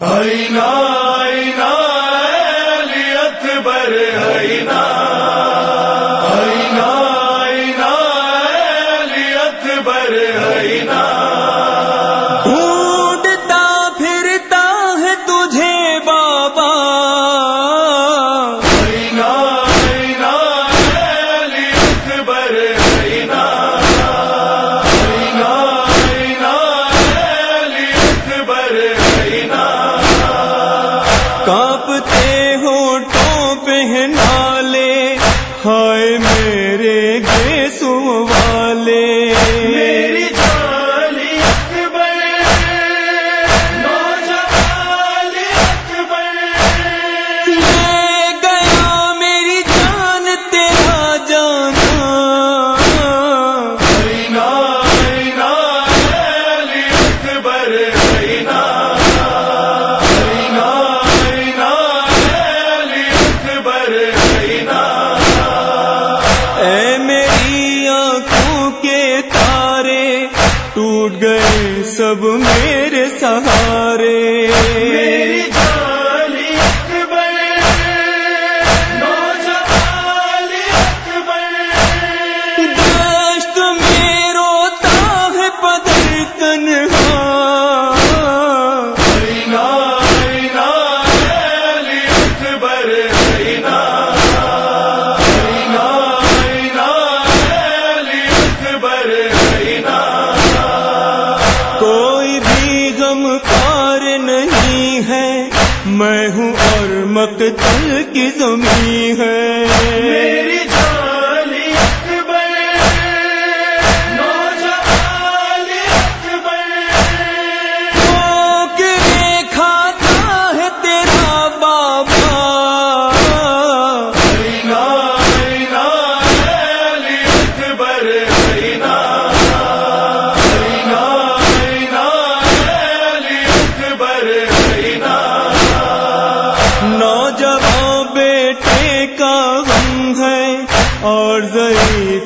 اکبر آئینہ آئینہ آئینہ اکبر آئینہ کانپتے ٹوٹ گئے سب میرے سہارے۔ میں ہوں اور مقتل کی زمین ہے۔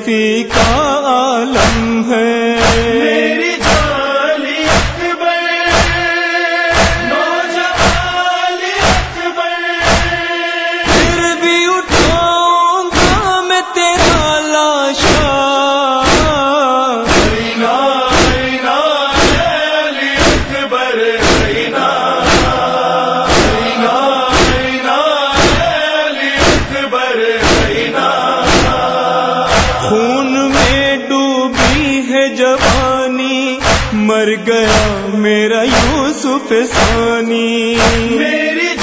میری کا عالم ہے۔ مر گیا میرا یوسف ثانی۔ میری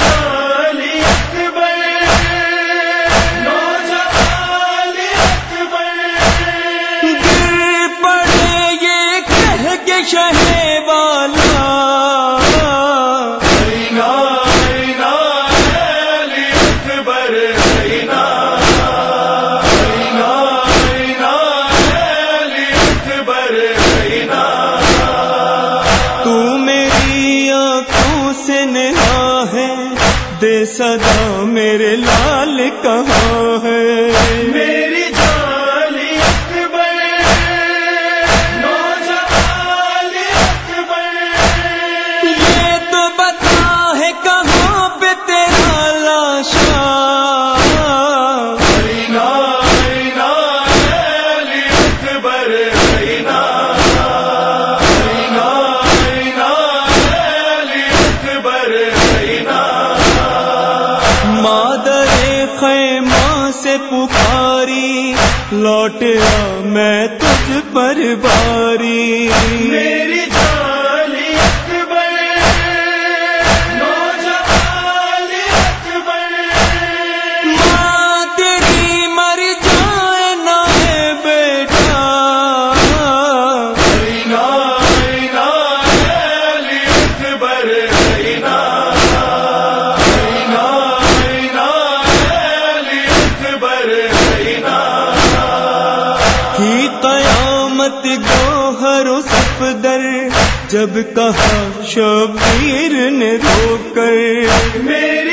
صدا میرے لال کہاں ہے؟ سے پکاری لوٹیا میں تجھ پر باری۔ میری جب کہا شبیر نے رو کر۔ میری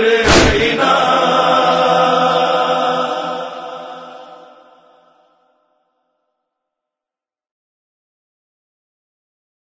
کرے نا